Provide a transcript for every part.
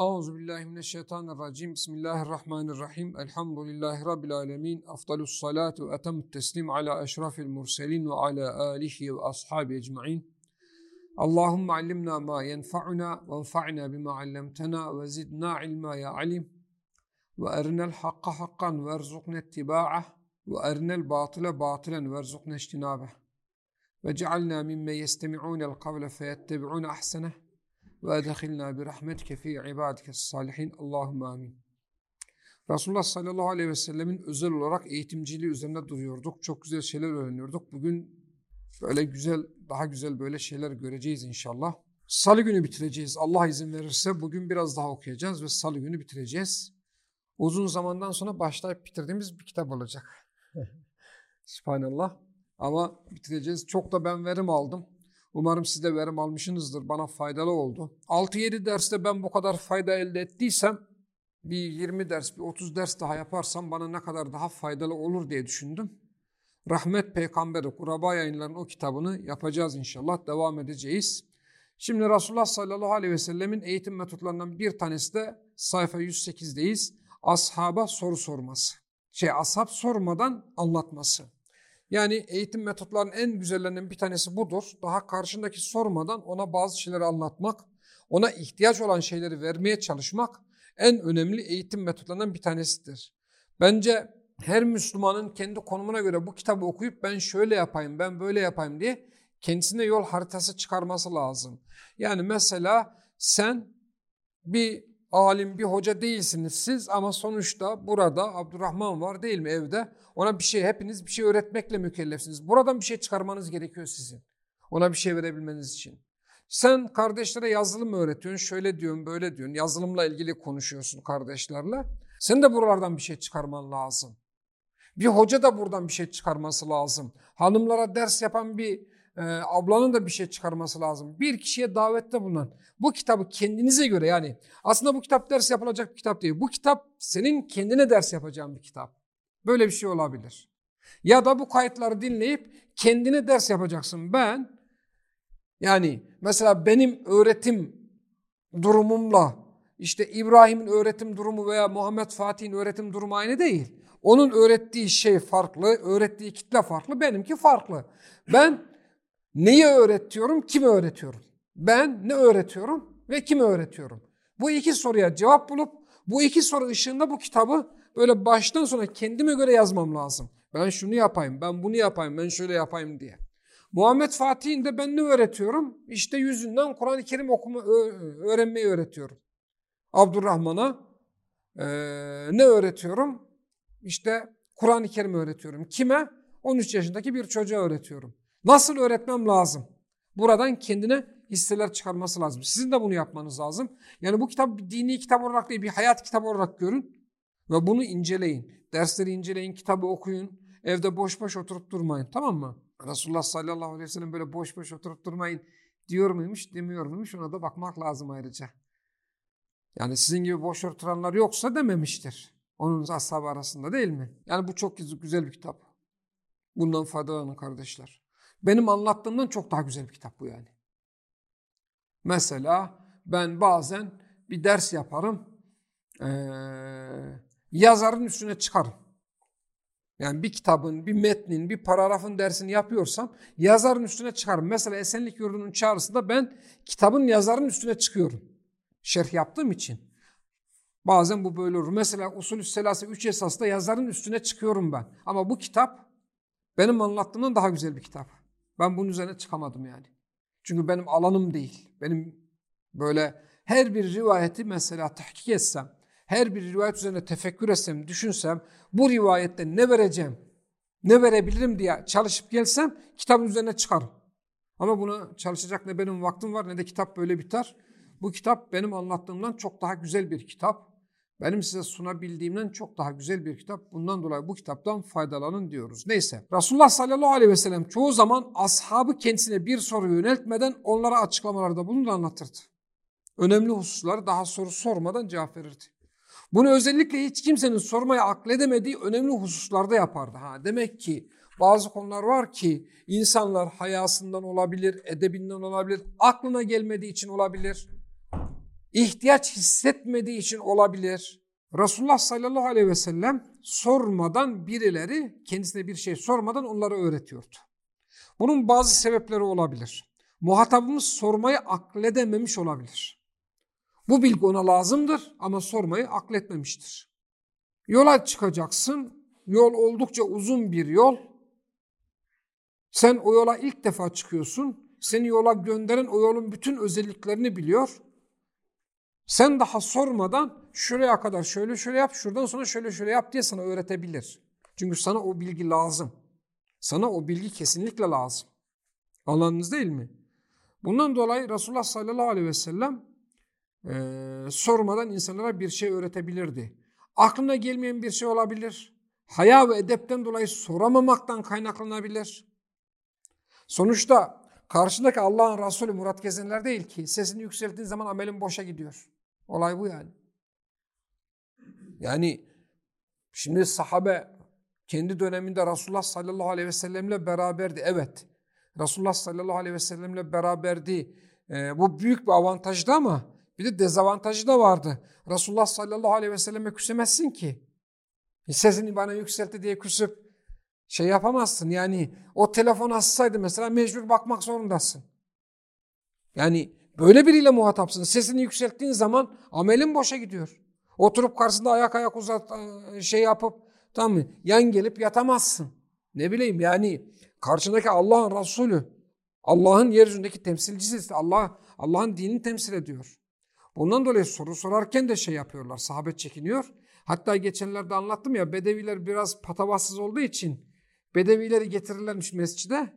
أعوذ بالله من الشيطان الرجيم بسم الله الرحمن الرحيم الحمد لله رب العالمين أفضل الصلاة وأتم التسليم على أشرف المرسلين وعلى آله وأصحابه أجمعين اللهم علمنا ما ينفعنا وانفعنا بما علمتنا وزدنا علما يا عليم وأرنا الحق حقا وارزقنا اتباعه وأرنا الباطل باطلا وارزقنا اجتنابه وجعلنا ممن يستمعون القول فيتبعون أحسنه ve edhilna bi rahmetike fi ibadike salihin. Allahümme amin. Resulullah sallallahu aleyhi ve sellemin özel olarak eğitimciliği üzerinde duruyorduk. Çok güzel şeyler öğreniyorduk. Bugün böyle güzel, daha güzel böyle şeyler göreceğiz inşallah. Salı günü bitireceğiz. Allah izin verirse bugün biraz daha okuyacağız ve salı günü bitireceğiz. Uzun zamandan sonra başlayıp bitirdiğimiz bir kitap olacak. Subhanallah. Ama bitireceğiz. Çok da ben verim aldım. Umarım siz de verim almışsınızdır. Bana faydalı oldu. 6-7 derste ben bu kadar fayda elde ettiysem bir 20 ders, bir 30 ders daha yaparsam bana ne kadar daha faydalı olur diye düşündüm. Rahmet Peygamberi Kuraba yayınlarının o kitabını yapacağız inşallah. Devam edeceğiz. Şimdi Resulullah sallallahu aleyhi ve sellemin eğitim metotlarından bir tanesi de sayfa 108'deyiz. Ashaba soru sorması. Şey ashab sormadan anlatması. Yani eğitim metotlarının en güzellerinden bir tanesi budur. Daha karşındaki sormadan ona bazı şeyleri anlatmak, ona ihtiyaç olan şeyleri vermeye çalışmak en önemli eğitim metotlarından bir tanesidir. Bence her Müslümanın kendi konumuna göre bu kitabı okuyup ben şöyle yapayım, ben böyle yapayım diye kendisine yol haritası çıkarması lazım. Yani mesela sen bir alim, bir hoca değilsiniz siz ama sonuçta burada Abdurrahman var değil mi evde? Ona bir şey, hepiniz bir şey öğretmekle mükellefsiniz. Buradan bir şey çıkarmanız gerekiyor sizin. Ona bir şey verebilmeniz için. Sen kardeşlere yazılım öğretiyorsun, şöyle diyorsun, böyle diyorsun. Yazılımla ilgili konuşuyorsun kardeşlerle. Sen de buralardan bir şey çıkarman lazım. Bir hoca da buradan bir şey çıkarması lazım. Hanımlara ders yapan bir e, ablanın da bir şey çıkarması lazım. Bir kişiye davette bulunan. Bu kitabı kendinize göre yani aslında bu kitap ders yapılacak bir kitap değil. Bu kitap senin kendine ders yapacağın bir kitap. Böyle bir şey olabilir. Ya da bu kayıtları dinleyip kendine ders yapacaksın. Ben yani mesela benim öğretim durumumla işte İbrahim'in öğretim durumu veya Muhammed Fatih'in öğretim durumu aynı değil. Onun öğrettiği şey farklı, öğrettiği kitle farklı, benimki farklı. Ben neyi öğretiyorum, kimi öğretiyorum? Ben ne öğretiyorum ve kimi öğretiyorum? Bu iki soruya cevap bulup bu iki soru ışığında bu kitabı böyle baştan sona kendime göre yazmam lazım. Ben şunu yapayım, ben bunu yapayım, ben şöyle yapayım diye. Muhammed Fatih'in de ben ne öğretiyorum? İşte yüzünden Kur'an-ı Kerim okuma, öğrenmeyi öğretiyorum. Abdurrahman'a e, ne öğretiyorum? İşte Kur'an-ı Kerim öğretiyorum. Kime? 13 yaşındaki bir çocuğa öğretiyorum. Nasıl öğretmem lazım? Buradan kendine hisseler çıkarması lazım. Sizin de bunu yapmanız lazım. Yani bu kitap dini kitap olarak değil bir hayat kitabı olarak görün ve bunu inceleyin. Dersleri inceleyin, kitabı okuyun. Evde boş boş oturup durmayın tamam mı? Resulullah sallallahu aleyhi ve sellem böyle boş boş oturup durmayın diyor muymuş demiyor muymuş ona da bakmak lazım ayrıca. Yani sizin gibi boş oturanlar yoksa dememiştir. Onun ashabı arasında değil mi? Yani bu çok güzel bir kitap. Bundan faydalanın kardeşler. Benim anlattığımdan çok daha güzel bir kitap bu yani. Mesela ben bazen bir ders yaparım. Ee, yazarın üstüne çıkarım. Yani bir kitabın, bir metnin, bir paragrafın dersini yapıyorsam yazarın üstüne çıkarım. Mesela Esenlik Yurdu'nun çağrısında ben kitabın yazarın üstüne çıkıyorum. Şerh yaptığım için. Bazen bu böyle olur. Mesela Usulü Selası 3 esasda yazarın üstüne çıkıyorum ben. Ama bu kitap benim anlattığımdan daha güzel bir kitap. Ben bunun üzerine çıkamadım yani. Çünkü benim alanım değil. Benim böyle her bir rivayeti mesela tahkik etsem, her bir rivayet üzerine tefekkür etsem, düşünsem, bu rivayette ne vereceğim, ne verebilirim diye çalışıp gelsem kitabın üzerine çıkarım. Ama buna çalışacak ne benim vaktim var ne de kitap böyle biter. Bu kitap benim anlattığımdan çok daha güzel bir kitap benim size sunabildiğimden çok daha güzel bir kitap. Bundan dolayı bu kitaptan faydalanın diyoruz. Neyse Resulullah sallallahu aleyhi ve sellem çoğu zaman ashabı kendisine bir soru yöneltmeden onlara açıklamalarda bulunur anlatırdı. Önemli hususları daha soru sormadan cevap verirdi. Bunu özellikle hiç kimsenin sormaya akledemediği önemli hususlarda yapardı. Ha, demek ki bazı konular var ki insanlar hayasından olabilir, edebinden olabilir, aklına gelmediği için olabilir ihtiyaç hissetmediği için olabilir. Resulullah sallallahu aleyhi ve sellem sormadan birileri kendisine bir şey sormadan onları öğretiyordu. Bunun bazı sebepleri olabilir. Muhatabımız sormayı akledememiş olabilir. Bu bilgi ona lazımdır ama sormayı akletmemiştir. Yola çıkacaksın. Yol oldukça uzun bir yol. Sen o yola ilk defa çıkıyorsun. Seni yola gönderen o yolun bütün özelliklerini biliyor. Sen daha sormadan şuraya kadar şöyle şöyle yap, şuradan sonra şöyle şöyle yap diye sana öğretebilir. Çünkü sana o bilgi lazım. Sana o bilgi kesinlikle lazım. Anladınız değil mi? Bundan dolayı Resulullah sallallahu aleyhi ve sellem e, sormadan insanlara bir şey öğretebilirdi. Aklına gelmeyen bir şey olabilir. Haya ve edepten dolayı soramamaktan kaynaklanabilir. Sonuçta karşındaki Allah'ın Resulü Murat Gezenler değil ki. Sesini yükselttiğin zaman amelin boşa gidiyor. Olay bu yani. Yani şimdi sahabe kendi döneminde Resulullah sallallahu aleyhi ve sellemle beraberdi. Evet. Resulullah sallallahu aleyhi ve sellemle beraberdi. Ee, bu büyük bir avantajdı ama bir de dezavantajı da vardı. Resulullah sallallahu aleyhi ve selleme küsemezsin ki. Sesini bana yükseltti diye küsüp şey yapamazsın. Yani o telefon açsaydı mesela mecbur bakmak zorundasın. Yani böyle biriyle muhatapsın. Sesini yükselttiğin zaman amelin boşa gidiyor. Oturup karşısında ayak ayak uzat e, şey yapıp tamam mı? Yan gelip yatamazsın. Ne bileyim yani karşındaki Allah'ın Resulü, Allah'ın yeryüzündeki temsilcisi, Allah Allah'ın dinini temsil ediyor. Bundan dolayı soru sorarken de şey yapıyorlar. Sahabe çekiniyor. Hatta geçenlerde anlattım ya Bedeviler biraz patavatsız olduğu için Bedevileri getirirlermiş mescide.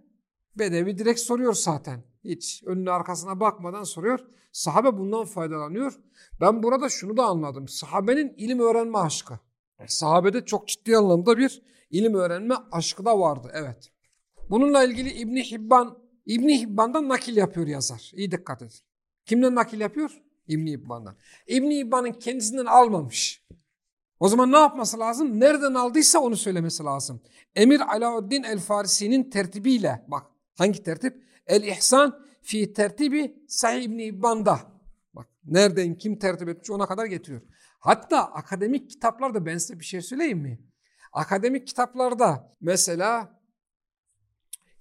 Bedevi direkt soruyor zaten. Hiç önüne arkasına bakmadan soruyor. Sahabe bundan faydalanıyor. Ben burada şunu da anladım. Sahabenin ilim öğrenme aşkı. Sahabede çok ciddi anlamda bir ilim öğrenme aşkı da vardı. Evet. Bununla ilgili İbni Hibban, İbni Hibban'dan nakil yapıyor yazar. İyi dikkat edin. Kimden nakil yapıyor? İbni İbban'dan. İbni İbban'ın kendisinden almamış. O zaman ne yapması lazım? Nereden aldıysa onu söylemesi lazım. Emir Alauddin el-Farisi'nin tertibiyle, bak hangi tertip? El-İhsan fi tertibi Sahih İbni İbban'da. Bak nereden kim tertip etmiş ona kadar getiriyor. Hatta akademik kitaplarda ben size bir şey söyleyeyim mi? Akademik kitaplarda mesela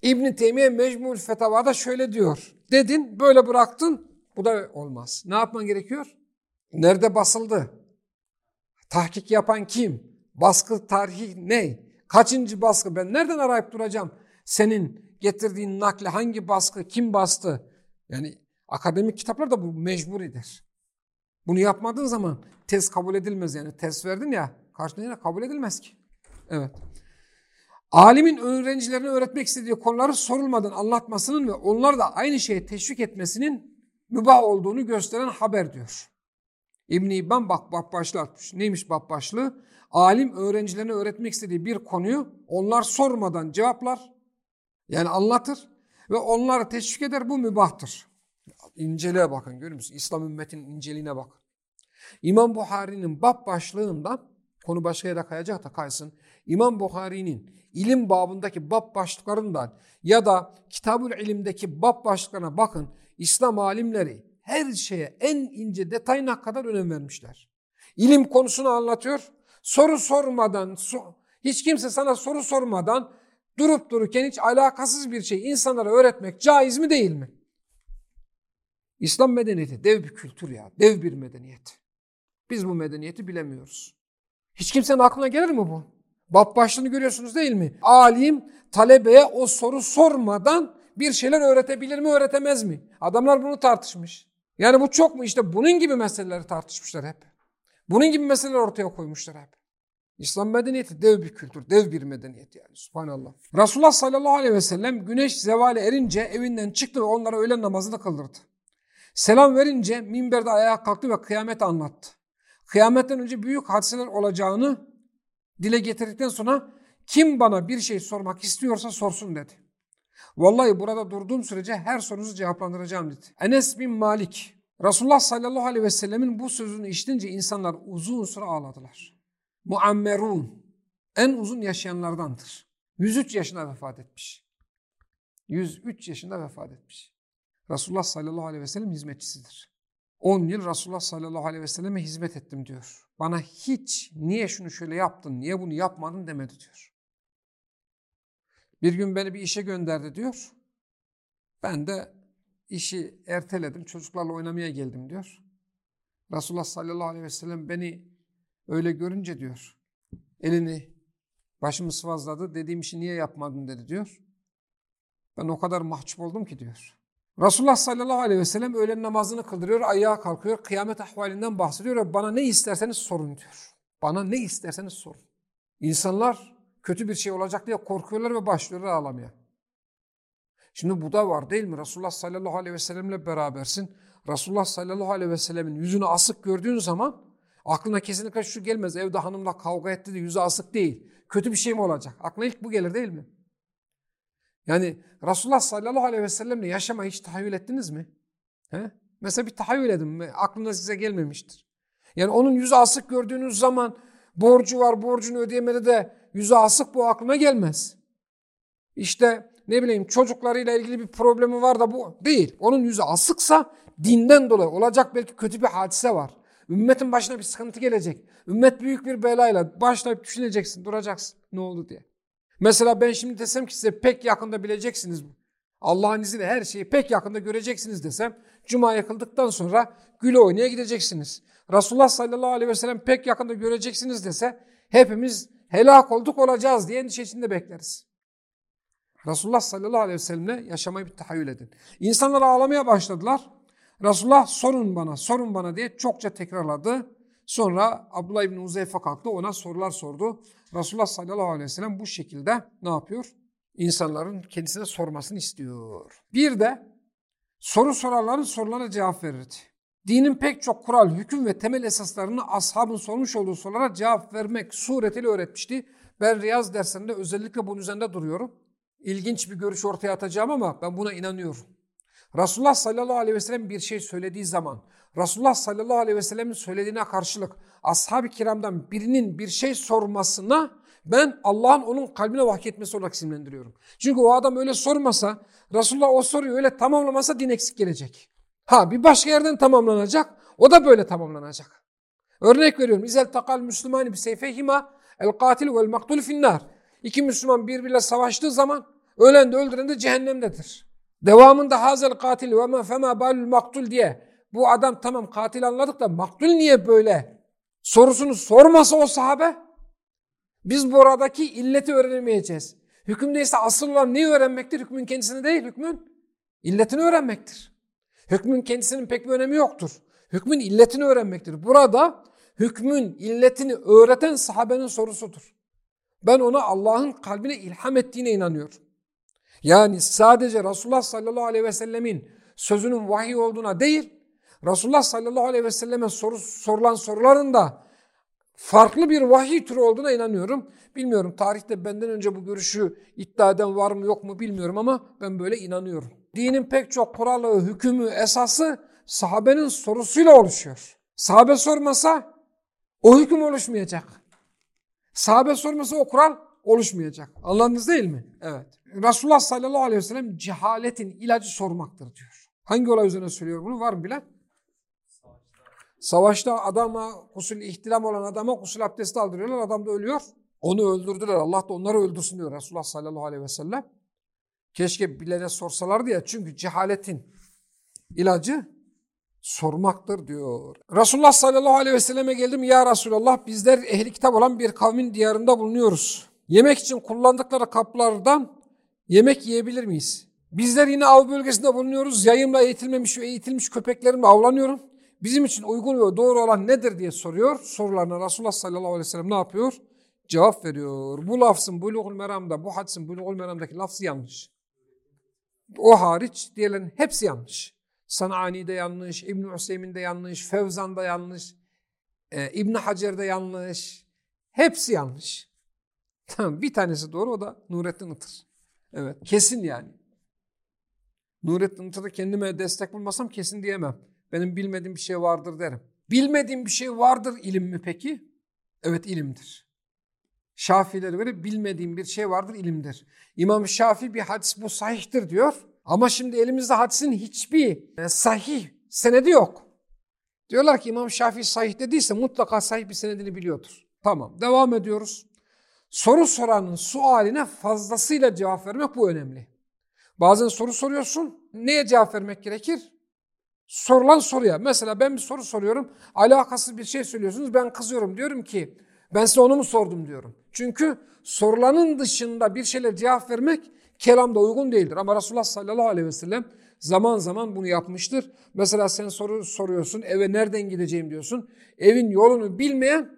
İbn Teymiye Mecmul Fetavada şöyle diyor. Dedin böyle bıraktın bu da olmaz. Ne yapman gerekiyor? Nerede basıldı? Tahkik yapan kim? Baskı tarihi ne? Kaçıncı baskı? Ben nereden arayıp duracağım? Senin getirdiğin nakle hangi baskı, kim bastı? Yani akademik kitaplar da bu mecburidir. Bunu yapmadığın zaman tez kabul edilmez yani. Tez verdin ya karşına yine kabul edilmez ki. Evet. Alimin öğrencilerine öğretmek istediği konuları sorulmadan anlatmasının ve onları da aynı şeye teşvik etmesinin mübah olduğunu gösteren haber diyor. İbn İbban bak bak başlığı. Neymiş bak başlığı? Alim öğrencilerine öğretmek istediği bir konuyu onlar sormadan cevaplar. Yani anlatır ve onları teşvik eder bu mübahtır. İnceliğe bakın görüyor musun? İslam ümmetinin inceliğine bakın. İmam Buhari'nin bab başlığında konu başka yere kayacak da kaysın. İmam Buhari'nin ilim babındaki bab başlıklarından ya da Kitabül İlim'deki bab başlıklarına bakın. İslam alimleri her şeye en ince detayına kadar önem vermişler. İlim konusunu anlatıyor. Soru sormadan, so hiç kimse sana soru sormadan durup dururken hiç alakasız bir şey insanlara öğretmek caiz mi değil mi? İslam medeniyeti dev bir kültür ya, dev bir medeniyet. Biz bu medeniyeti bilemiyoruz. Hiç kimsenin aklına gelir mi bu? Bab başlığını görüyorsunuz değil mi? Alim talebeye o soru sormadan bir şeyler öğretebilir mi, öğretemez mi? Adamlar bunu tartışmış. Yani bu çok mu? İşte bunun gibi meseleleri tartışmışlar hep. Bunun gibi meseleler ortaya koymuşlar hep. İslam medeniyeti dev bir kültür, dev bir medeniyet yani. Subhanallah. Resulullah sallallahu aleyhi ve sellem güneş zevale erince evinden çıktı ve onlara öğlen namazını kıldırdı. Selam verince minberde ayağa kalktı ve kıyamet anlattı. Kıyametten önce büyük hadiseler olacağını dile getirdikten sonra kim bana bir şey sormak istiyorsa sorsun dedi. Vallahi burada durduğum sürece her sorunuzu cevaplandıracağım dedi. Enes bin Malik, Resulullah sallallahu aleyhi ve sellemin bu sözünü işitince insanlar uzun süre ağladılar. Muammerun, en uzun yaşayanlardandır. 103 yaşında vefat etmiş. 103 yaşında vefat etmiş. Resulullah sallallahu aleyhi ve sellem hizmetçisidir. 10 yıl Resulullah sallallahu aleyhi ve selleme hizmet ettim diyor. Bana hiç niye şunu şöyle yaptın, niye bunu yapmadın demedi diyor. Bir gün beni bir işe gönderdi diyor. Ben de işi erteledim, çocuklarla oynamaya geldim diyor. Resulullah sallallahu aleyhi ve sellem beni öyle görünce diyor, elini başımı sıvazladı, dediğim işi niye yapmadın dedi diyor. Ben o kadar mahcup oldum ki diyor. Resulullah sallallahu aleyhi ve sellem öğlen namazını kıldırıyor, ayağa kalkıyor, kıyamet ahvalinden bahsediyor ve bana ne isterseniz sorun diyor. Bana ne isterseniz sorun. İnsanlar kötü bir şey olacak diye korkuyorlar ve başlıyorlar ağlamaya. Şimdi bu da var değil mi? Resulullah sallallahu aleyhi ve sellemle berabersin. Resulullah sallallahu aleyhi ve sellemin yüzünü asık gördüğün zaman aklına kesinlikle şu gelmez. Evde hanımla kavga etti de yüzü asık değil. Kötü bir şey mi olacak? Aklına ilk bu gelir değil mi? Yani Resulullah sallallahu aleyhi ve sellemle yaşamayı hiç tahayyül ettiniz mi? He? Mesela bir tahayyül edin mi? Aklına size gelmemiştir. Yani onun yüzü asık gördüğünüz zaman borcu var, borcunu ödeyemedi de yüzü asık bu aklına gelmez. İşte ne bileyim çocuklarıyla ilgili bir problemi var da bu değil. Onun yüzü asıksa dinden dolayı olacak belki kötü bir hadise var. Ümmetin başına bir sıkıntı gelecek. Ümmet büyük bir belayla başlayıp düşüneceksin, duracaksın. Ne oldu diye. Mesela ben şimdi desem ki size pek yakında bileceksiniz. Allah'ın izniyle her şeyi pek yakında göreceksiniz desem. Cuma yakıldıktan sonra güle oynaya gideceksiniz. Resulullah sallallahu aleyhi ve sellem pek yakında göreceksiniz dese hepimiz helak olduk olacağız diye endişe içinde bekleriz. Resulullah sallallahu aleyhi ve sellemle yaşamayı bir tahayyül edin. İnsanlar ağlamaya başladılar. Resulullah sorun bana, sorun bana diye çokça tekrarladı. Sonra Abdullah İbni Uzeyfe kalktı ona sorular sordu. Resulullah sallallahu aleyhi ve sellem bu şekilde ne yapıyor? İnsanların kendisine sormasını istiyor. Bir de soru sorarların sorularına cevap verirdi. Dinin pek çok kural, hüküm ve temel esaslarını ashabın sormuş olduğu sorulara cevap vermek suretiyle öğretmişti. Ben Riyaz derslerinde özellikle bunun üzerinde duruyorum. İlginç bir görüş ortaya atacağım ama ben buna inanıyorum. Resulullah sallallahu aleyhi ve sellem bir şey söylediği zaman Resulullah sallallahu aleyhi ve sellemin söylediğine karşılık ashab-ı kiramdan birinin bir şey sormasına ben Allah'ın onun kalbine vahyetmesi olarak isimlendiriyorum. Çünkü o adam öyle sormasa, Resulullah o soruyu öyle tamamlamasa din eksik gelecek. Ha bir başka yerden tamamlanacak, o da böyle tamamlanacak. Örnek veriyorum. İzel takal Müslümani bi seyfehima el katil vel maktul finnar. İki Müslüman birbiriyle savaştığı zaman ölen de öldüren de cehennemdedir. Devamında hazel katil ve ma fema balul maktul diye bu adam tamam katil anladık da maktul niye böyle sorusunu sormasa o sahabe biz buradaki illeti öğrenemeyeceğiz. Hükümde ise asıl olan neyi öğrenmektir? Hükmün kendisini değil, hükmün illetini öğrenmektir. Hükmün kendisinin pek bir önemi yoktur. Hükmün illetini öğrenmektir. Burada hükmün illetini öğreten sahabenin sorusudur. Ben ona Allah'ın kalbine ilham ettiğine inanıyorum. Yani sadece Resulullah sallallahu aleyhi ve sellemin sözünün vahiy olduğuna değil, Resulullah sallallahu aleyhi ve selleme soru, sorulan soruların da farklı bir vahiy türü olduğuna inanıyorum. Bilmiyorum tarihte benden önce bu görüşü iddia eden var mı yok mu bilmiyorum ama ben böyle inanıyorum. Dinin pek çok kuralı, hükmü, esası sahabenin sorusuyla oluşuyor. Sahabe sormasa o hüküm oluşmayacak. Sahabe sormasa o kural oluşmayacak. Anladınız değil mi? Evet. Resulullah sallallahu aleyhi ve sellem cehaletin ilacı sormaktır diyor. Hangi olay üzerine söylüyor bunu? Var mı bilen? Savaşta adama kusul ihtilam olan adama kusul abdesti aldırıyorlar. Adam da ölüyor. Onu öldürdüler. Allah da onları öldürsün diyor Resulullah sallallahu aleyhi ve sellem. Keşke bilene sorsalardı ya. Çünkü cehaletin ilacı sormaktır diyor. Resulullah sallallahu aleyhi ve selleme geldim. Ya Resulallah bizler ehli kitap olan bir kavmin diyarında bulunuyoruz. Yemek için kullandıkları kaplardan yemek yiyebilir miyiz? Bizler yine av bölgesinde bulunuyoruz. Yayımla eğitilmemiş ve eğitilmiş köpeklerimle avlanıyorum bizim için uygun ve doğru olan nedir diye soruyor. Sorularına Resulullah sallallahu aleyhi ve sellem ne yapıyor? Cevap veriyor. Bu lafzın Buluğul Meram'da, bu hadisin Buluğul Meram'daki lafzı yanlış. O hariç diğerlerin hepsi yanlış. Sanani de yanlış, İbn-i Hüseyin de yanlış, Fevzan da yanlış, e, ibn Hacer de yanlış. Hepsi yanlış. Tamam bir tanesi doğru o da Nurettin Itır. Evet kesin yani. Nurettin Itır'ı kendime destek bulmasam kesin diyemem. Benim bilmediğim bir şey vardır derim. Bilmediğim bir şey vardır ilim mi peki? Evet ilimdir. Şafilere göre bilmediğim bir şey vardır ilimdir. İmam Şafi bir hadis bu sahihtir diyor. Ama şimdi elimizde hadisin hiçbir e, sahih senedi yok. Diyorlar ki İmam Şafii sahih dediyse mutlaka sahih bir senedini biliyordur. Tamam devam ediyoruz. Soru soranın sualine fazlasıyla cevap vermek bu önemli. Bazen soru soruyorsun. Neye cevap vermek gerekir? Sorulan soruya. Mesela ben bir soru soruyorum. Alakasız bir şey söylüyorsunuz. Ben kızıyorum. Diyorum ki ben size onu mu sordum diyorum. Çünkü sorulanın dışında bir şeyler cevap vermek kelamda uygun değildir. Ama Resulullah sallallahu aleyhi ve sellem zaman zaman bunu yapmıştır. Mesela sen soru soruyorsun. Eve nereden gideceğim diyorsun. Evin yolunu bilmeyen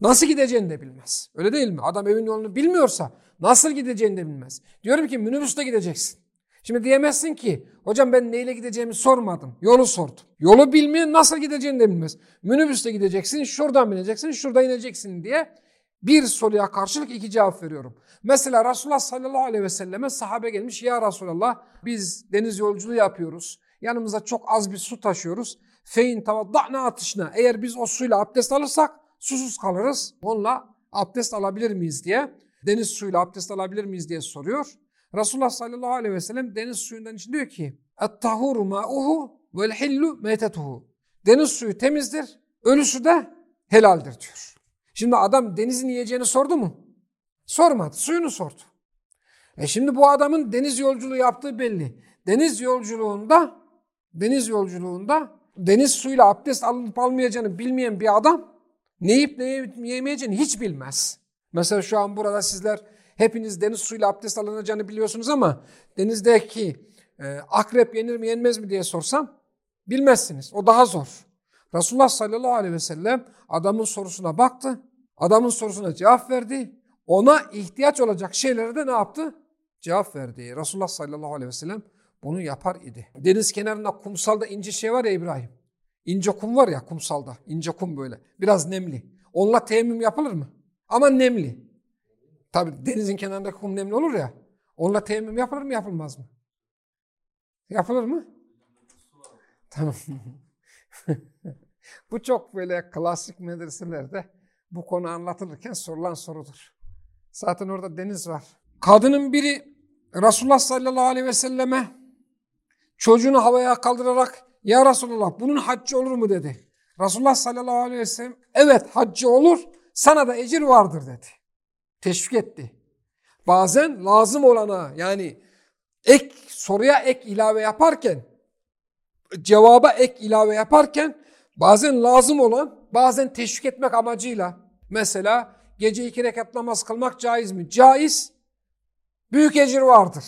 nasıl gideceğini de bilmez. Öyle değil mi? Adam evin yolunu bilmiyorsa nasıl gideceğini de bilmez. Diyorum ki minibüste gideceksin. Şimdi diyemezsin ki hocam ben neyle gideceğimi sormadım. Yolu sordum. Yolu bilmeyen nasıl gideceğini de bilmez. Minibüste gideceksin, şuradan bineceksin, şurada ineceksin diye bir soruya karşılık iki cevap veriyorum. Mesela Resulullah sallallahu aleyhi ve selleme sahabe gelmiş. Ya Resulallah biz deniz yolculuğu yapıyoruz. Yanımıza çok az bir su taşıyoruz. Fein tavadda'na atışına. Eğer biz o suyla abdest alırsak susuz kalırız. Onunla abdest alabilir miyiz diye. Deniz suyuyla abdest alabilir miyiz diye soruyor. Resulullah sallallahu aleyhi ve sellem deniz suyundan için diyor ki اَتَّهُرُ مَاُهُ وَالْحِلُّ مَيْتَتُهُ Deniz suyu temizdir, ölüsü de helaldir diyor. Şimdi adam denizin yiyeceğini sordu mu? Sormadı, suyunu sordu. E şimdi bu adamın deniz yolculuğu yaptığı belli. Deniz yolculuğunda, deniz yolculuğunda deniz suyuyla abdest alınıp almayacağını bilmeyen bir adam ne yiyip ne yemeyeceğini hiç bilmez. Mesela şu an burada sizler hepiniz deniz suyuyla abdest alınacağını biliyorsunuz ama denizdeki e, akrep yenir mi yenmez mi diye sorsam bilmezsiniz. O daha zor. Resulullah sallallahu aleyhi ve sellem adamın sorusuna baktı. Adamın sorusuna cevap verdi. Ona ihtiyaç olacak şeylere de ne yaptı? Cevap verdi. Resulullah sallallahu aleyhi ve sellem bunu yapar idi. Deniz kenarında kumsalda ince şey var ya İbrahim. İnce kum var ya kumsalda. ince kum böyle. Biraz nemli. Onunla teyemmüm yapılır mı? Ama nemli. Tabi denizin kenarındaki kum nemli olur ya. Onunla teyemmüm yapılır mı yapılmaz mı? Yapılır mı? Tamam. bu çok böyle klasik medreselerde bu konu anlatılırken sorulan sorudur. Zaten orada deniz var. Kadının biri Resulullah sallallahu aleyhi ve selleme çocuğunu havaya kaldırarak ya Resulullah bunun haccı olur mu dedi. Resulullah sallallahu aleyhi ve sellem evet haccı olur sana da ecir vardır dedi. Teşvik etti. Bazen lazım olana yani ek soruya ek ilave yaparken cevaba ek ilave yaparken bazen lazım olan bazen teşvik etmek amacıyla mesela gece iki rekat namaz kılmak caiz mi? Caiz. Büyük ecir vardır.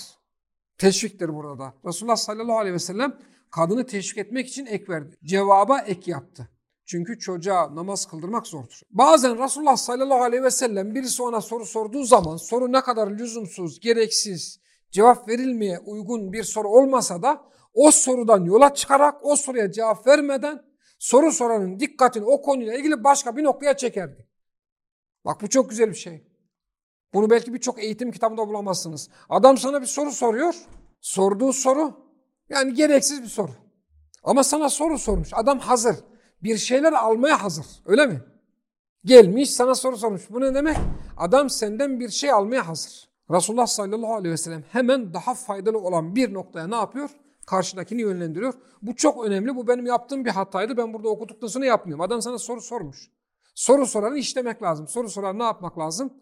Teşviktir burada. Resulullah sallallahu aleyhi ve sellem kadını teşvik etmek için ek verdi. Cevaba ek yaptı. Çünkü çocuğa namaz kıldırmak zordur. Bazen Resulullah sallallahu aleyhi ve sellem birisi ona soru sorduğu zaman soru ne kadar lüzumsuz, gereksiz, cevap verilmeye uygun bir soru olmasa da o sorudan yola çıkarak o soruya cevap vermeden soru soranın dikkatini o konuyla ilgili başka bir noktaya çekerdi. Bak bu çok güzel bir şey. Bunu belki birçok eğitim kitabında bulamazsınız. Adam sana bir soru soruyor. Sorduğu soru yani gereksiz bir soru. Ama sana soru sormuş. Adam hazır. Bir şeyler almaya hazır. Öyle mi? Gelmiş sana soru sormuş. Bu ne demek? Adam senden bir şey almaya hazır. Resulullah sallallahu aleyhi ve sellem hemen daha faydalı olan bir noktaya ne yapıyor? Karşıdakini yönlendiriyor. Bu çok önemli. Bu benim yaptığım bir hataydı. Ben burada okuduktan sonra yapmıyorum. Adam sana soru sormuş. Soru soranı işlemek lazım. Soru soran ne yapmak lazım?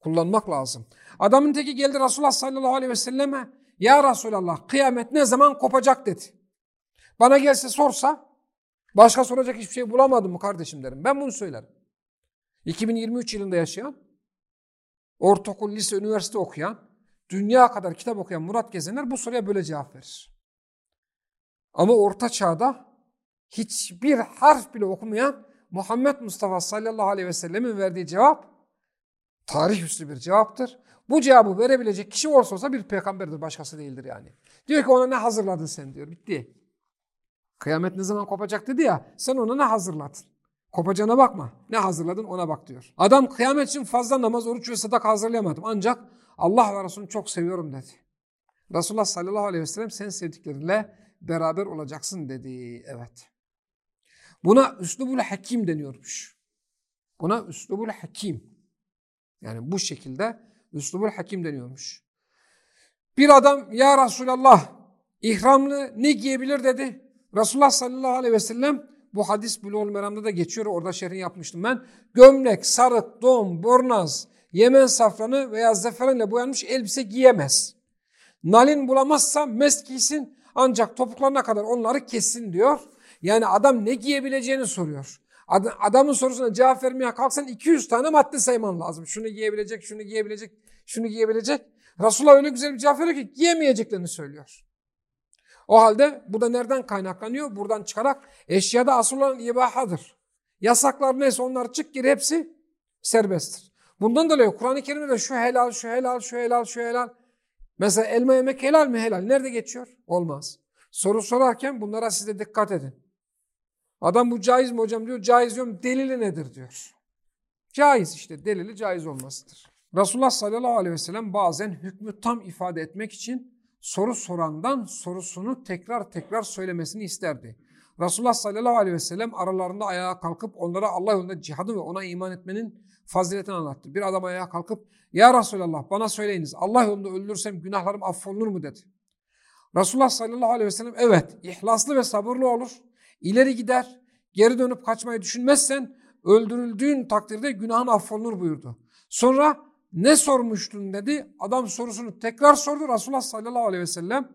Kullanmak lazım. Adamın teki geldi Resulullah sallallahu aleyhi ve selleme ya Resulallah kıyamet ne zaman kopacak dedi. Bana gelse sorsa başka soracak hiçbir şey bulamadım mı kardeşim derim. Ben bunu söylerim. 2023 yılında yaşayan, ortaokul, lise, üniversite okuyan, dünya kadar kitap okuyan Murat Gezenler bu soruya böyle cevap verir. Ama orta çağda hiçbir harf bile okumayan Muhammed Mustafa sallallahu aleyhi ve sellemin verdiği cevap tarih üstü bir cevaptır. Bu cevabı verebilecek kişi olsa olsa bir peygamberdir, başkası değildir yani. Diyor ki ona ne hazırladın sen diyor, bitti. Kıyamet ne zaman kopacak dedi ya, sen ona ne hazırladın? Kopacağına bakma, ne hazırladın ona bak diyor. Adam kıyamet için fazla namaz, oruç ve sadaka hazırlayamadım ancak Allah ve Resulü'nü çok seviyorum dedi. Resulullah sallallahu aleyhi ve sellem sen sevdiklerinle beraber olacaksın dedi. Evet. Buna üslubul hakim deniyormuş. Buna üslubul hakim. Yani bu şekilde üslubul hakim deniyormuş. Bir adam ya Resulallah ihramlı ne giyebilir dedi. Resulullah sallallahu aleyhi ve sellem Bu hadis Buluğul Meram'da da geçiyor. Orada şerhini yapmıştım ben. Gömlek, sarık, don, bornaz, Yemen safranı veya zeferanla boyanmış elbise giyemez. Nalin bulamazsa mes ancak topuklarına kadar onları kessin diyor. Yani adam ne giyebileceğini soruyor. Adamın sorusuna cevap vermeye kalksan 200 tane madde sayman lazım. Şunu giyebilecek, şunu giyebilecek, şunu giyebilecek. Resulullah öyle güzel bir cevap veriyor ki giyemeyeceklerini söylüyor. O halde bu da nereden kaynaklanıyor? Buradan çıkarak eşyada asıl olan ibahadır. Yasaklar neyse onlar çık gir hepsi serbesttir. Bundan dolayı Kur'an-ı Kerim'de de şu helal, şu helal, şu helal, şu helal. Mesela elma yemek helal mi helal? Nerede geçiyor? Olmaz. Soru sorarken bunlara siz de dikkat edin. Adam bu caiz mi hocam diyor. Caiz diyorum. Delili nedir diyor. Caiz işte. Delili caiz olmasıdır. Resulullah sallallahu aleyhi ve sellem bazen hükmü tam ifade etmek için soru sorandan sorusunu tekrar tekrar söylemesini isterdi. Resulullah sallallahu aleyhi ve sellem aralarında ayağa kalkıp onlara Allah yolunda cihadı ve ona iman etmenin faziletini anlattı. Bir adam ayağa kalkıp ya Resulallah bana söyleyiniz Allah yolunda öldürsem günahlarım affolunur mu dedi. Resulullah sallallahu aleyhi ve sellem evet ihlaslı ve sabırlı olur. İleri gider, geri dönüp kaçmayı düşünmezsen öldürüldüğün takdirde günahın affolunur buyurdu. Sonra ne sormuştun dedi. Adam sorusunu tekrar sordu. Resulullah sallallahu aleyhi ve sellem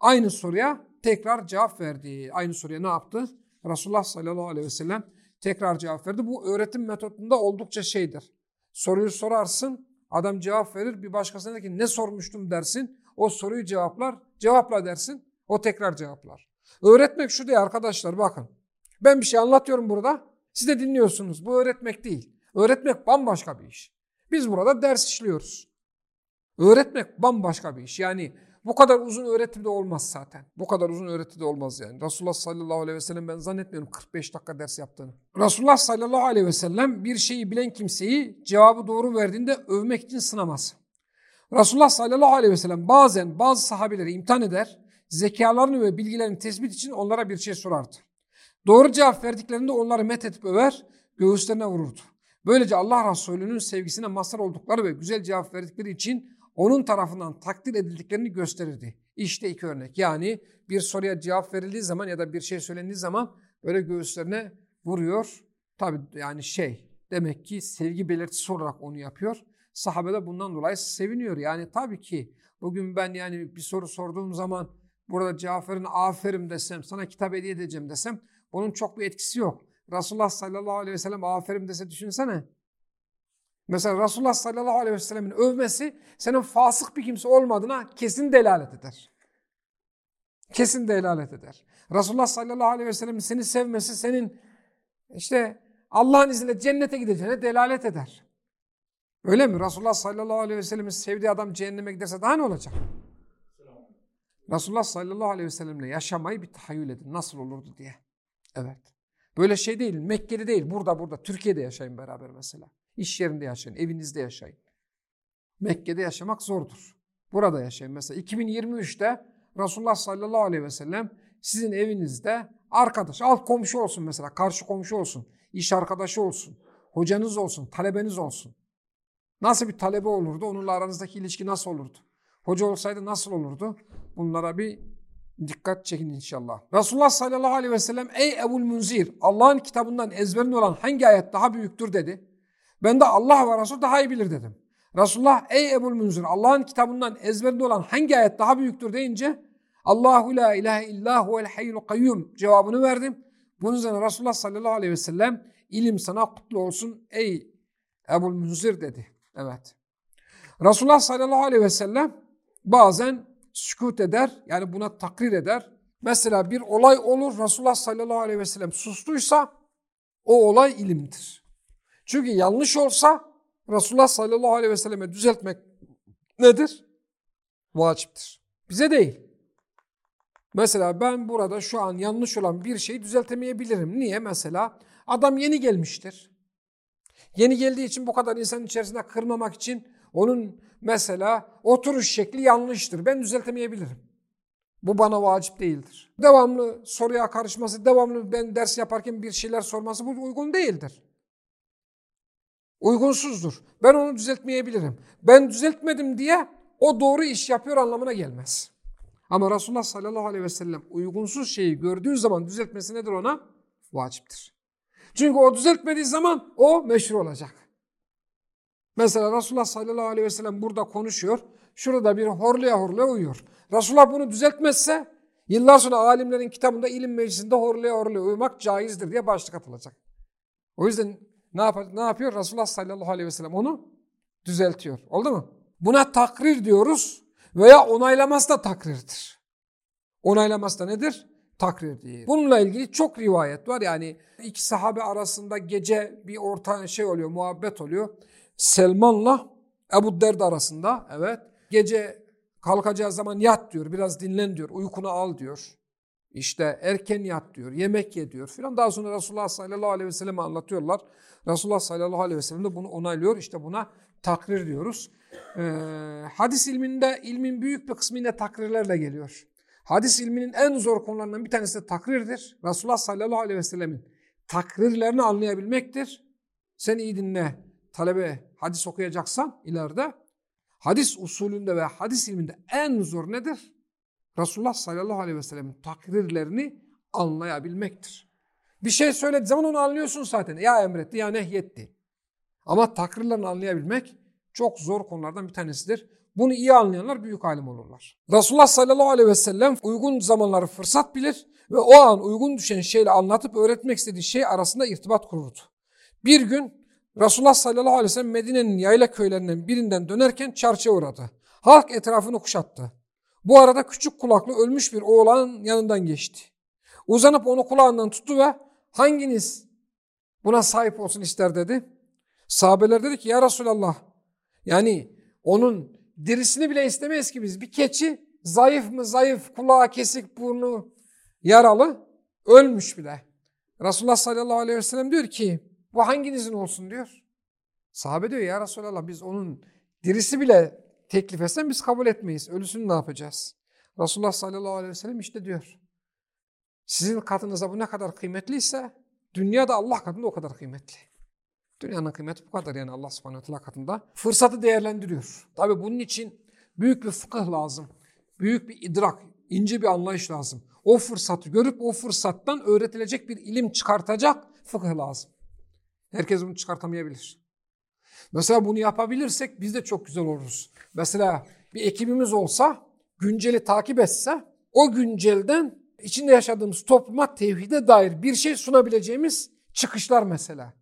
aynı soruya tekrar cevap verdi. Aynı soruya ne yaptı? Resulullah sallallahu aleyhi ve sellem tekrar cevap verdi. Bu öğretim metodunda oldukça şeydir. Soruyu sorarsın, adam cevap verir. Bir başkasına ki ne sormuştum dersin. O soruyu cevaplar, cevapla dersin. O tekrar cevaplar. Öğretmek şu diye arkadaşlar bakın. Ben bir şey anlatıyorum burada. Siz de dinliyorsunuz. Bu öğretmek değil. Öğretmek bambaşka bir iş. Biz burada ders işliyoruz. Öğretmek bambaşka bir iş. Yani bu kadar uzun öğretim de olmaz zaten. Bu kadar uzun öğretim de olmaz yani. Resulullah sallallahu aleyhi ve sellem ben zannetmiyorum 45 dakika ders yaptığını. Resulullah sallallahu aleyhi ve sellem bir şeyi bilen kimseyi cevabı doğru verdiğinde övmek için sınamaz. Resulullah sallallahu aleyhi ve sellem bazen bazı sahabeleri imtihan eder, zekalarını ve bilgilerini tespit için onlara bir şey sorardı. Doğru cevap verdiklerinde onları met edip över, göğüslerine vururdu. Böylece Allah Resulü'nün sevgisine mazhar oldukları ve güzel cevap verdikleri için onun tarafından takdir edildiklerini gösterirdi. İşte iki örnek. Yani bir soruya cevap verildiği zaman ya da bir şey söylendiği zaman öyle göğüslerine vuruyor. Tabi yani şey demek ki sevgi belirtisi olarak onu yapıyor. Sahabe de bundan dolayı seviniyor. Yani tabii ki bugün ben yani bir soru sorduğum zaman burada cevap verin aferin desem sana kitap hediye edeceğim desem bunun çok bir etkisi yok. Resulullah sallallahu aleyhi ve sellem aferin dese düşünsene. Mesela Resulullah sallallahu aleyhi ve sellemin övmesi senin fasık bir kimse olmadığına kesin delalet eder. Kesin delalet eder. Resulullah sallallahu aleyhi ve sellemin seni sevmesi senin işte Allah'ın izniyle cennete gideceğine delalet eder. Öyle mi? Resulullah sallallahu aleyhi ve sellemin sevdiği adam cehenneme giderse daha ne olacak? Resulullah sallallahu aleyhi ve sellemle yaşamayı bir tahayyül edin. Nasıl olurdu diye. Evet. Böyle şey değil. Mekke'de değil. Burada burada. Türkiye'de yaşayın beraber mesela. İş yerinde yaşayın. Evinizde yaşayın. Mekke'de yaşamak zordur. Burada yaşayın. Mesela 2023'te Resulullah sallallahu aleyhi ve sellem sizin evinizde arkadaş, alt komşu olsun mesela. Karşı komşu olsun. iş arkadaşı olsun. Hocanız olsun. Talebeniz olsun. Nasıl bir talebe olurdu? Onunla aranızdaki ilişki nasıl olurdu? Hoca olsaydı nasıl olurdu? Bunlara bir Dikkat çekin inşallah. Resulullah sallallahu aleyhi ve sellem ey Ebul Munzir Allah'ın kitabından ezberinde olan hangi ayet daha büyüktür dedi. Ben de Allah ve Resul daha iyi bilir dedim. Resulullah ey Ebul Munzir Allah'ın kitabından ezberinde olan hangi ayet daha büyüktür deyince Allahu la ilahe illa huvel hayyul kayyum cevabını verdim. Bunun üzerine Resulullah sallallahu aleyhi ve sellem ilim sana kutlu olsun ey Ebul Munzir dedi. Evet. Resulullah sallallahu aleyhi ve sellem bazen sükut eder. Yani buna takrir eder. Mesela bir olay olur Resulullah sallallahu aleyhi ve sellem sustuysa o olay ilimdir. Çünkü yanlış olsa Resulullah sallallahu aleyhi ve selleme düzeltmek nedir? Vaciptir. Bize değil. Mesela ben burada şu an yanlış olan bir şeyi düzeltemeyebilirim. Niye? Mesela adam yeni gelmiştir. Yeni geldiği için bu kadar insanın içerisinde kırmamak için onun mesela oturuş şekli yanlıştır. Ben düzeltemeyebilirim. Bu bana vacip değildir. Devamlı soruya karışması, devamlı ben ders yaparken bir şeyler sorması bu uygun değildir. Uygunsuzdur. Ben onu düzeltmeyebilirim. Ben düzeltmedim diye o doğru iş yapıyor anlamına gelmez. Ama Resulullah sallallahu aleyhi ve sellem uygunsuz şeyi gördüğü zaman düzeltmesi nedir ona? vaciptir. Çünkü o düzeltmediği zaman o meşru olacak. Mesela Resulullah sallallahu aleyhi ve sellem burada konuşuyor. Şurada bir horlaya horlaya uyuyor. Resulullah bunu düzeltmezse yıllar sonra alimlerin kitabında ilim meclisinde horlaya horlaya uyumak caizdir diye başlık atılacak. O yüzden ne, yap ne yapıyor? Resulullah sallallahu aleyhi ve sellem onu düzeltiyor. Oldu mu? Buna takrir diyoruz veya onaylaması da takrirdir. Onaylaması da nedir? Takrir diye. Bununla ilgili çok rivayet var. Yani iki sahabe arasında gece bir orta şey oluyor, muhabbet oluyor. Selman'la Ebu Derd arasında evet. Gece kalkacağı zaman yat diyor, biraz dinlen diyor, uykunu al diyor. İşte erken yat diyor, yemek ye diyor filan. Daha sonra Resulullah sallallahu aleyhi ve sellem'e anlatıyorlar. Resulullah sallallahu aleyhi ve sellem de bunu onaylıyor. İşte buna takrir diyoruz. Ee, hadis ilminde ilmin büyük bir kısmı yine takrirlerle geliyor. Hadis ilminin en zor konularından bir tanesi de takrirdir. Resulullah sallallahu aleyhi ve sellemin takrirlerini anlayabilmektir. Sen iyi dinle talebe hadis okuyacaksan ileride hadis usulünde ve hadis ilminde en zor nedir? Resulullah sallallahu aleyhi ve sellemin takrirlerini anlayabilmektir. Bir şey söylediği zaman onu anlıyorsun zaten. Ya emretti ya nehyetti. Ama takrirlerini anlayabilmek çok zor konulardan bir tanesidir. Bunu iyi anlayanlar büyük alim olurlar. Resulullah sallallahu aleyhi ve sellem uygun zamanları fırsat bilir ve o an uygun düşen şeyle anlatıp öğretmek istediği şey arasında irtibat kururdu. Bir gün Resulullah sallallahu aleyhi ve sellem Medine'nin yayla köylerinden birinden dönerken çarşıya uğradı. Halk etrafını kuşattı. Bu arada küçük kulaklı ölmüş bir oğlanın yanından geçti. Uzanıp onu kulağından tuttu ve hanginiz buna sahip olsun ister dedi. Sahabeler dedi ki ya Resulallah yani onun dirisini bile istemeyiz ki biz. Bir keçi zayıf mı zayıf, kulağı kesik, burnu yaralı, ölmüş bile. Resulullah sallallahu aleyhi ve sellem diyor ki bu hanginizin olsun diyor. Sahabe diyor ya Resulallah biz onun dirisi bile teklif etsen biz kabul etmeyiz. Ölüsünü ne yapacağız? Resulullah sallallahu aleyhi ve sellem işte diyor. Sizin katınıza bu ne kadar kıymetliyse dünyada Allah katında o kadar kıymetli. Dünyanın kıymeti bu kadar yani Allah subhanahu katında. Fırsatı değerlendiriyor. Tabi bunun için büyük bir fıkıh lazım. Büyük bir idrak, ince bir anlayış lazım. O fırsatı görüp o fırsattan öğretilecek bir ilim çıkartacak fıkıh lazım. Herkes bunu çıkartamayabilir. Mesela bunu yapabilirsek biz de çok güzel oluruz. Mesela bir ekibimiz olsa, günceli takip etse, o güncelden içinde yaşadığımız topluma tevhide dair bir şey sunabileceğimiz çıkışlar mesela.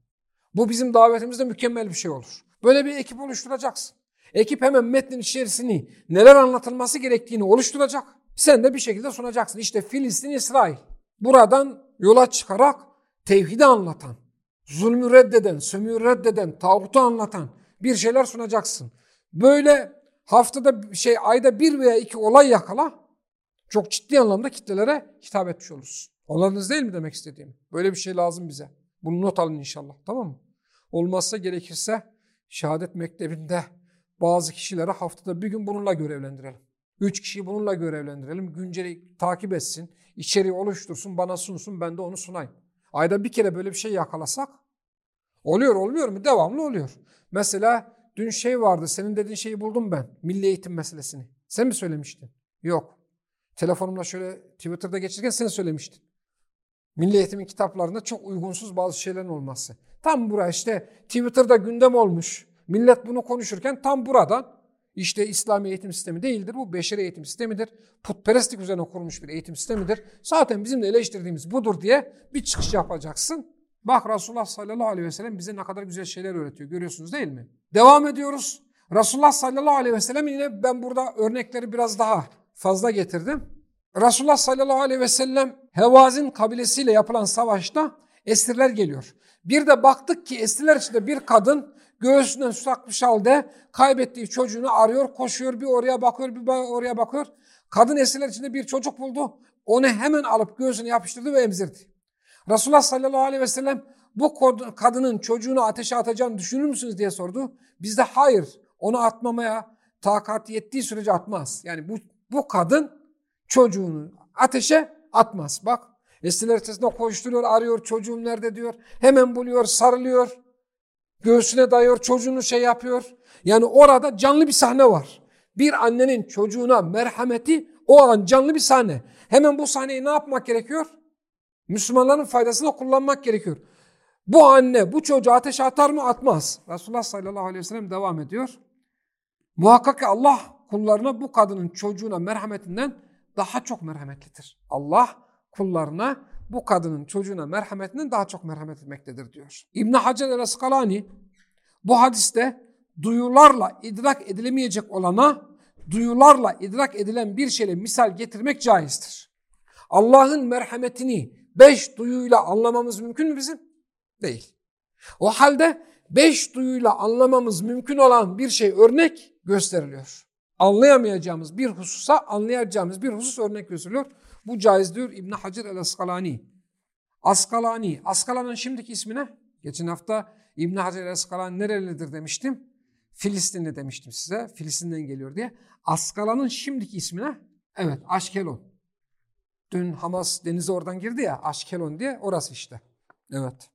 Bu bizim davetimizde mükemmel bir şey olur. Böyle bir ekip oluşturacaksın. Ekip hemen metnin içerisini, neler anlatılması gerektiğini oluşturacak. Sen de bir şekilde sunacaksın. İşte Filistin, İsrail. Buradan yola çıkarak tevhidi anlatan, zulmü reddeden, sömürü reddeden, tağutu anlatan bir şeyler sunacaksın. Böyle haftada şey ayda bir veya iki olay yakala çok ciddi anlamda kitlelere hitap etmiş olursun. Olanınız değil mi demek istediğim? Böyle bir şey lazım bize. Bunu not alın inşallah tamam mı? Olmazsa gerekirse şehadet mektebinde bazı kişilere haftada bir gün bununla görevlendirelim. Üç kişiyi bununla görevlendirelim. Günceli takip etsin, içeriği oluştursun, bana sunsun, ben de onu sunayım. Ayda bir kere böyle bir şey yakalasak oluyor olmuyor mu? Devamlı oluyor. Mesela dün şey vardı senin dediğin şeyi buldum ben. Milli eğitim meselesini. Sen mi söylemiştin? Yok. Telefonumla şöyle Twitter'da geçirken sen söylemiştin. Milli eğitimin kitaplarında çok uygunsuz bazı şeylerin olması. Tam bura işte Twitter'da gündem olmuş. Millet bunu konuşurken tam buradan işte İslami eğitim sistemi değildir. Bu beşeri eğitim sistemidir. Putperestlik üzerine kurulmuş bir eğitim sistemidir. Zaten bizim de eleştirdiğimiz budur diye bir çıkış yapacaksın. Bak Resulullah sallallahu aleyhi ve sellem bize ne kadar güzel şeyler öğretiyor. Görüyorsunuz değil mi? Devam ediyoruz. Resulullah sallallahu aleyhi ve sellem yine ben burada örnekleri biraz daha fazla getirdim. Resulullah sallallahu aleyhi ve sellem Hevazin kabilesiyle yapılan savaşta esirler geliyor. Bir de baktık ki esirler içinde bir kadın göğsünden su halde kaybettiği çocuğunu arıyor, koşuyor, bir oraya bakıyor, bir oraya bakıyor. Kadın esirler içinde bir çocuk buldu. Onu hemen alıp göğsüne yapıştırdı ve emzirdi. Resulullah sallallahu aleyhi ve sellem bu kadının çocuğunu ateşe atacağını düşünür müsünüz diye sordu. Biz de hayır onu atmamaya takat yettiği sürece atmaz. Yani bu, bu kadın çocuğunu ateşe atmaz. Bak esirler içerisinde koşturuyor, arıyor çocuğum nerede diyor. Hemen buluyor, sarılıyor. Göğsüne dayıyor, çocuğunu şey yapıyor. Yani orada canlı bir sahne var. Bir annenin çocuğuna merhameti o an canlı bir sahne. Hemen bu sahneyi ne yapmak gerekiyor? Müslümanların faydasına kullanmak gerekiyor. Bu anne bu çocuğu ateşe atar mı? Atmaz. Resulullah sallallahu aleyhi ve sellem devam ediyor. Muhakkak ki Allah kullarına bu kadının çocuğuna merhametinden daha çok merhametlidir. Allah kullarına bu kadının çocuğuna merhametinden daha çok merhamet etmektedir diyor. İbn Hacer el-Askalani bu hadiste duyularla idrak edilemeyecek olana duyularla idrak edilen bir şeyle misal getirmek caizdir. Allah'ın merhametini beş duyuyla anlamamız mümkün mü bizim? Değil. O halde beş duyuyla anlamamız mümkün olan bir şey örnek gösteriliyor. Anlayamayacağımız bir hususa anlayacağımız bir husus örnek gösteriliyor. Bu caiz diyor İbn Hacer el-Askalani. Askalani. Askalani'nin şimdiki ismi ne? Geçen hafta İbn Hacer el-Askalani nerelidir demiştim. Filistinli demiştim size. Filistin'den geliyor diye. Askala'nın şimdiki ismi ne? Evet Aşkelon. Dün Hamas denize oradan girdi ya Aşkelon diye orası işte. Evet.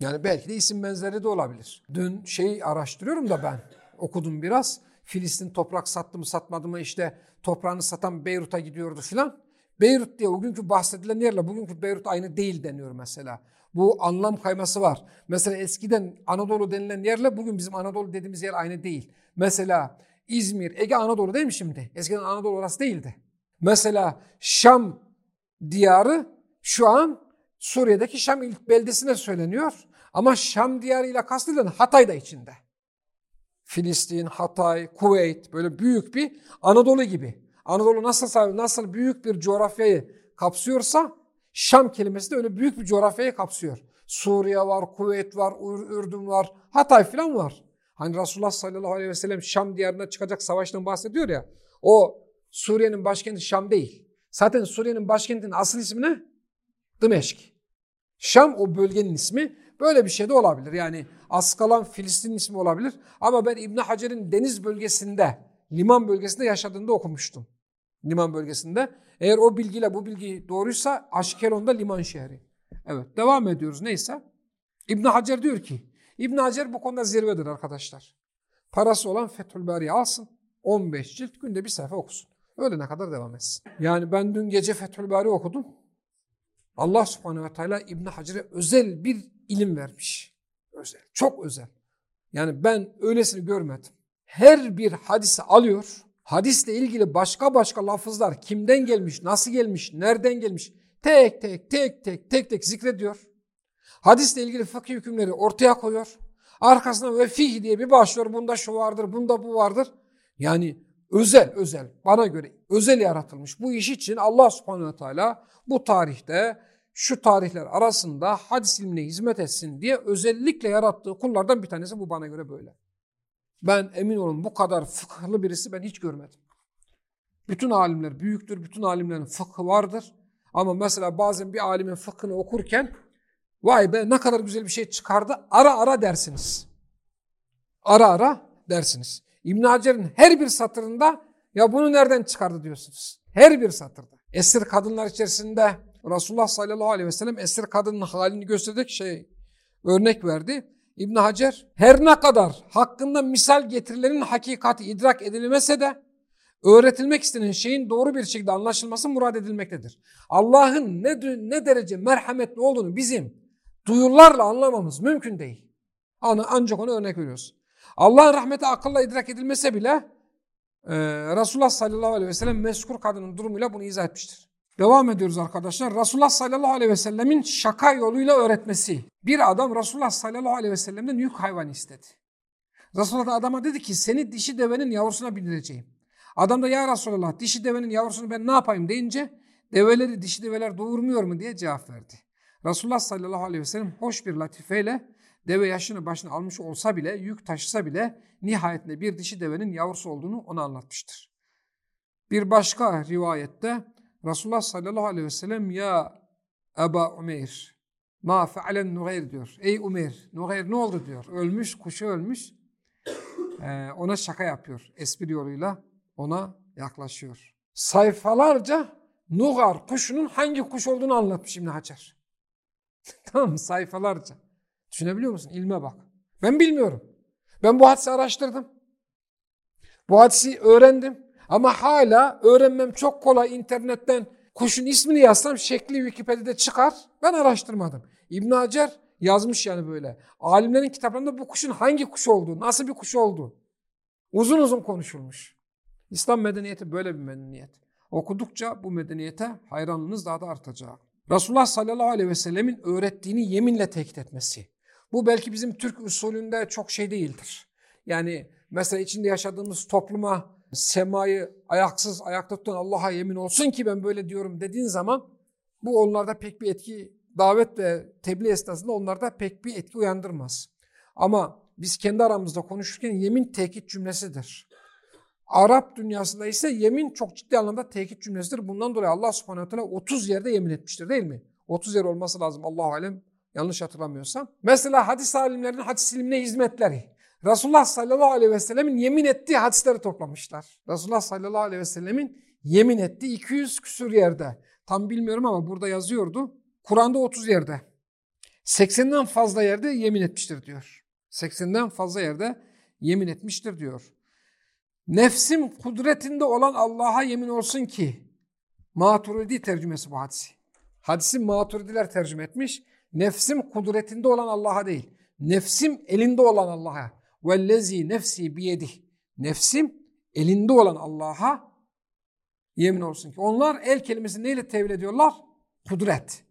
Yani belki de isim benzeri de olabilir. Dün şeyi araştırıyorum da ben okudum biraz. Filistin toprak sattı mı satmadı mı işte toprağını satan Beyrut'a gidiyordu filan. Beyrut diye o günkü bahsedilen yerle bugünkü Beyrut aynı değil deniyor mesela. Bu anlam kayması var. Mesela eskiden Anadolu denilen yerle bugün bizim Anadolu dediğimiz yer aynı değil. Mesela İzmir, Ege Anadolu değil mi şimdi? Eskiden Anadolu orası değildi. Mesela Şam diyarı şu an Suriye'deki Şam ilk beldesine söyleniyor. Ama Şam diyarıyla kastedilen Hatay da içinde. Filistin, Hatay, Kuveyt böyle büyük bir Anadolu gibi. Anadolu nasıl nasıl büyük bir coğrafyayı kapsıyorsa Şam kelimesi de öyle büyük bir coğrafyayı kapsıyor. Suriye var, Kuveyt var, Ürdün var, Hatay falan var. Hani Resulullah sallallahu aleyhi ve sellem Şam diyarına çıkacak savaştan bahsediyor ya. O Suriye'nin başkenti Şam değil. Zaten Suriye'nin başkentinin asıl ismi ne? Dimeşk. Şam o bölgenin ismi. Böyle bir şey de olabilir. Yani Askalan Filistin ismi olabilir. Ama ben İbn Hacer'in deniz bölgesinde, liman bölgesinde yaşadığında okumuştum. Liman bölgesinde. Eğer o bilgiyle bu bilgi doğruysa Aşkelon'da liman şehri. Evet devam ediyoruz neyse. İbn Hacer diyor ki İbn Hacer bu konuda zirvedir arkadaşlar. Parası olan Fethül Bari alsın. 15 cilt günde bir sayfa okusun. Öğlene kadar devam etsin. Yani ben dün gece Fethül Bari okudum. Allah subhanehu ve teala İbn Hacer'e özel bir ilim vermiş. Özel, çok özel. Yani ben öylesini görmedim. Her bir hadisi alıyor, hadisle ilgili başka başka lafızlar kimden gelmiş, nasıl gelmiş, nereden gelmiş tek tek tek tek tek tek zikrediyor. Hadisle ilgili fıkıh hükümleri ortaya koyuyor. Arkasına ve fih diye bir başlıyor. Bunda şu vardır, bunda bu vardır. Yani özel özel bana göre özel yaratılmış bu iş için Allah subhanehu ve teala bu tarihte şu tarihler arasında hadis ilmine hizmet etsin diye özellikle yarattığı kullardan bir tanesi bu bana göre böyle. Ben emin olun bu kadar fıkıhlı birisi ben hiç görmedim. Bütün alimler büyüktür, bütün alimlerin fıkhı vardır. Ama mesela bazen bir alimin fıkhını okurken vay be ne kadar güzel bir şey çıkardı ara ara dersiniz. Ara ara dersiniz. İbn Hacer'in her bir satırında ya bunu nereden çıkardı diyorsunuz. Her bir satırda. Esir kadınlar içerisinde Resulullah sallallahu aleyhi ve sellem esir kadının halini gösterdik şey örnek verdi. İbn Hacer her ne kadar hakkında misal getirilenin hakikati idrak edilmese de öğretilmek istenen şeyin doğru bir şekilde anlaşılması murad edilmektedir. Allah'ın ne, ne derece merhametli olduğunu bizim duyularla anlamamız mümkün değil. Ancak onu örnek veriyoruz. Allah'ın rahmeti akılla idrak edilmese bile e, Resulullah sallallahu aleyhi ve sellem meskur kadının durumuyla bunu izah etmiştir. Devam ediyoruz arkadaşlar. Resulullah sallallahu aleyhi ve sellemin şaka yoluyla öğretmesi. Bir adam Resulullah sallallahu aleyhi ve sellemden yük hayvanı istedi. Resulullah da adama dedi ki seni dişi devenin yavrusuna bindireceğim. Adam da ya Resulallah dişi devenin yavrusunu ben ne yapayım deyince develeri dişi develer doğurmuyor mu diye cevap verdi. Resulullah sallallahu aleyhi ve sellem hoş bir latifeyle deve yaşını başına almış olsa bile yük taşısa bile nihayetinde bir dişi devenin yavrusu olduğunu ona anlatmıştır. Bir başka rivayette Resulullah sallallahu aleyhi ve sellem ya Eba Umeyr ma fealen Nugayr diyor. Ey Umeyr, Nugayr ne oldu diyor. Ölmüş, kuşu ölmüş. Ee, ona şaka yapıyor. Espri yoluyla ona yaklaşıyor. Sayfalarca Nugar kuşunun hangi kuş olduğunu anlatmış İbn Hacer. tamam mı? Sayfalarca. Düşünebiliyor musun? İlme bak. Ben bilmiyorum. Ben bu hadisi araştırdım. Bu hadisi öğrendim. Ama hala öğrenmem çok kolay internetten Kuşun ismini yazsam şekli Wikipedia'da çıkar. Ben araştırmadım. İbn Hacer yazmış yani böyle. Alimlerin kitaplarında bu kuşun hangi kuş olduğu, nasıl bir kuş olduğu uzun uzun konuşulmuş. İslam medeniyeti böyle bir medeniyet. Okudukça bu medeniyete hayranlığınız daha da artacak. Resulullah sallallahu aleyhi ve sellemin öğrettiğini yeminle tekit etmesi. Bu belki bizim Türk usulünde çok şey değildir. Yani mesela içinde yaşadığımız topluma semayı ayaksız ayakta tutan Allah'a yemin olsun ki ben böyle diyorum dediğin zaman bu onlarda pek bir etki davet ve tebliğ esnasında onlarda pek bir etki uyandırmaz. Ama biz kendi aramızda konuşurken yemin tekit cümlesidir. Arap dünyasında ise yemin çok ciddi anlamda tekit cümlesidir. Bundan dolayı Allah subhanahu teala 30 yerde yemin etmiştir değil mi? 30 yer olması lazım Allahu alem yanlış hatırlamıyorsam. Mesela hadis alimlerinin hadis ilimine hizmetleri. Resulullah sallallahu aleyhi ve sellemin yemin ettiği hadisleri toplamışlar. Resulullah sallallahu aleyhi ve sellemin yemin ettiği 200 küsur yerde. Tam bilmiyorum ama burada yazıyordu. Kur'an'da 30 yerde. 80'den fazla yerde yemin etmiştir diyor. 80'den fazla yerde yemin etmiştir diyor. Nefsim kudretinde olan Allah'a yemin olsun ki Maturidi tercümesi bu hadisi. Hadisi Maturidiler tercüme etmiş. Nefsim kudretinde olan Allah'a değil. Nefsim elinde olan Allah'a. Vellezi nefsi biyedih. Nefsim elinde olan Allah'a yemin olsun ki. Onlar el kelimesini neyle tevil ediyorlar? Kudret.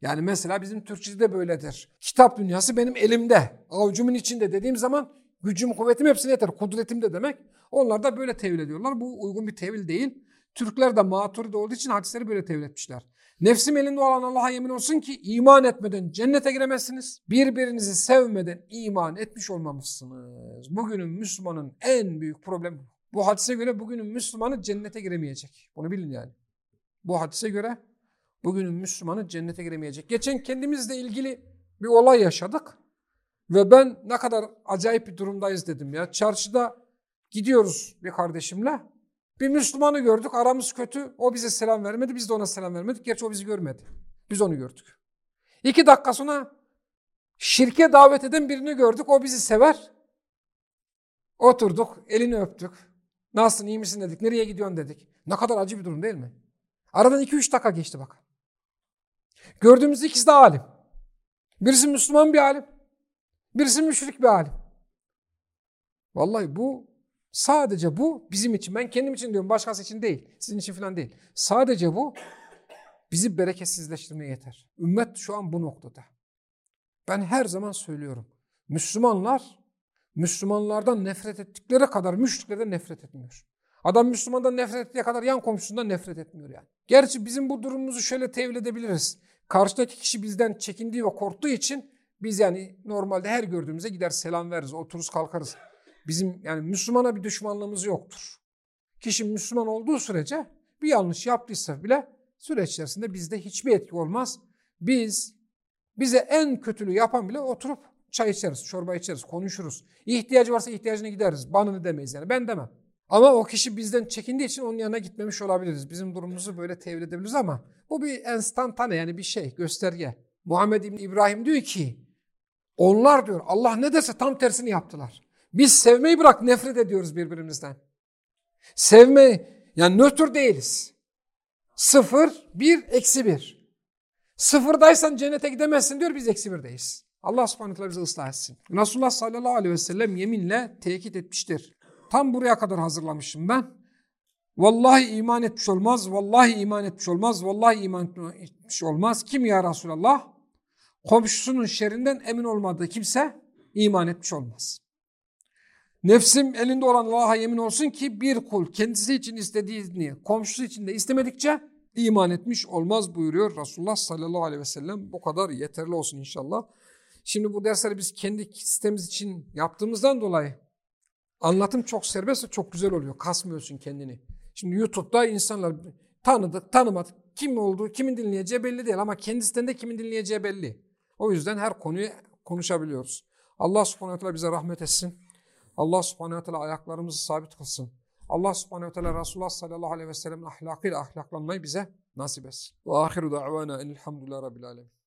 Yani mesela bizim Türkçe'de böyledir. Kitap dünyası benim elimde, avucumun içinde dediğim zaman gücüm, kuvvetim hepsine yeter. Kudretim de demek. Onlar da böyle tevil ediyorlar. Bu uygun bir tevil değil. Türkler de maturide olduğu için hadisleri böyle tevil etmişler. Nefsim elinde olan Allah'a yemin olsun ki iman etmeden cennete giremezsiniz. Birbirinizi sevmeden iman etmiş olmamışsınız. Bugünün Müslümanın en büyük problemi bu. hadise göre bugünün Müslümanı cennete giremeyecek. Bunu bilin yani. Bu hadise göre bugünün Müslümanı cennete giremeyecek. Geçen kendimizle ilgili bir olay yaşadık. Ve ben ne kadar acayip bir durumdayız dedim ya. Çarşıda gidiyoruz bir kardeşimle. Bir Müslümanı gördük aramız kötü. O bize selam vermedi biz de ona selam vermedik. Gerçi o bizi görmedi. Biz onu gördük. İki dakika sonra şirke davet eden birini gördük. O bizi sever. Oturduk elini öptük. Nasılsın iyi misin dedik. Nereye gidiyorsun dedik. Ne kadar acı bir durum değil mi? Aradan iki üç dakika geçti bak. Gördüğümüz ikisi de alim. Birisi Müslüman bir alim. Birisi müşrik bir alim. Vallahi bu Sadece bu bizim için. Ben kendim için diyorum başkası için değil. Sizin için falan değil. Sadece bu bizi bereketsizleştirmeye yeter. Ümmet şu an bu noktada. Ben her zaman söylüyorum. Müslümanlar Müslümanlardan nefret ettikleri kadar müşriklerden nefret etmiyor. Adam Müslümandan nefret ettiği kadar yan komşusundan nefret etmiyor yani. Gerçi bizim bu durumumuzu şöyle tevil edebiliriz. Karşıdaki kişi bizden çekindiği ve korktuğu için biz yani normalde her gördüğümüze gider selam veririz, otururuz kalkarız. Bizim yani Müslümana bir düşmanlığımız yoktur. Kişi Müslüman olduğu sürece bir yanlış yaptıysa bile süreç içerisinde bizde hiçbir etki olmaz. Biz bize en kötülüğü yapan bile oturup çay içeriz, çorba içeriz, konuşuruz. İhtiyacı varsa ihtiyacını gideriz. Bana demeyiz yani ben demem. Ama o kişi bizden çekindiği için onun yanına gitmemiş olabiliriz. Bizim durumumuzu böyle tevil edebiliriz ama bu bir enstantane yani bir şey, gösterge. Muhammed İbni İbrahim diyor ki onlar diyor Allah ne derse tam tersini yaptılar. Biz sevmeyi bırak nefret ediyoruz birbirimizden. Sevme yani nötr değiliz. Sıfır, bir, eksi bir. Sıfırdaysan cennete gidemezsin diyor biz eksi birdeyiz. Allah subhanahu bizi ıslah etsin. Resulullah sallallahu aleyhi ve sellem yeminle tekit etmiştir. Tam buraya kadar hazırlamışım ben. Vallahi iman etmiş olmaz, vallahi iman etmiş olmaz, vallahi iman etmiş olmaz. Kim ya Resulallah? Komşusunun şerrinden emin olmadığı kimse iman etmiş olmaz. Nefsim elinde olan Allah'a yemin olsun ki bir kul kendisi için istediğini komşusu için de istemedikçe iman etmiş olmaz buyuruyor Resulullah sallallahu aleyhi ve sellem. Bu kadar yeterli olsun inşallah. Şimdi bu dersleri biz kendi sistemimiz için yaptığımızdan dolayı anlatım çok serbest ve çok güzel oluyor. Kasmıyorsun kendini. Şimdi YouTube'da insanlar tanıdık, tanımadık. Kim olduğu, kimin dinleyeceği belli değil ama kendisinden de kimin dinleyeceği belli. O yüzden her konuyu konuşabiliyoruz. Allah subhanahu teala bize rahmet etsin. Allah subhanehu ve teala ayaklarımızı sabit kılsın. Allah subhanehu ve teala Resulullah sallallahu aleyhi ve sellem'in ahlakıyla ahlaklanmayı bize nasip etsin. Ve ahiru da'vana enilhamdülillah rabbil alemin.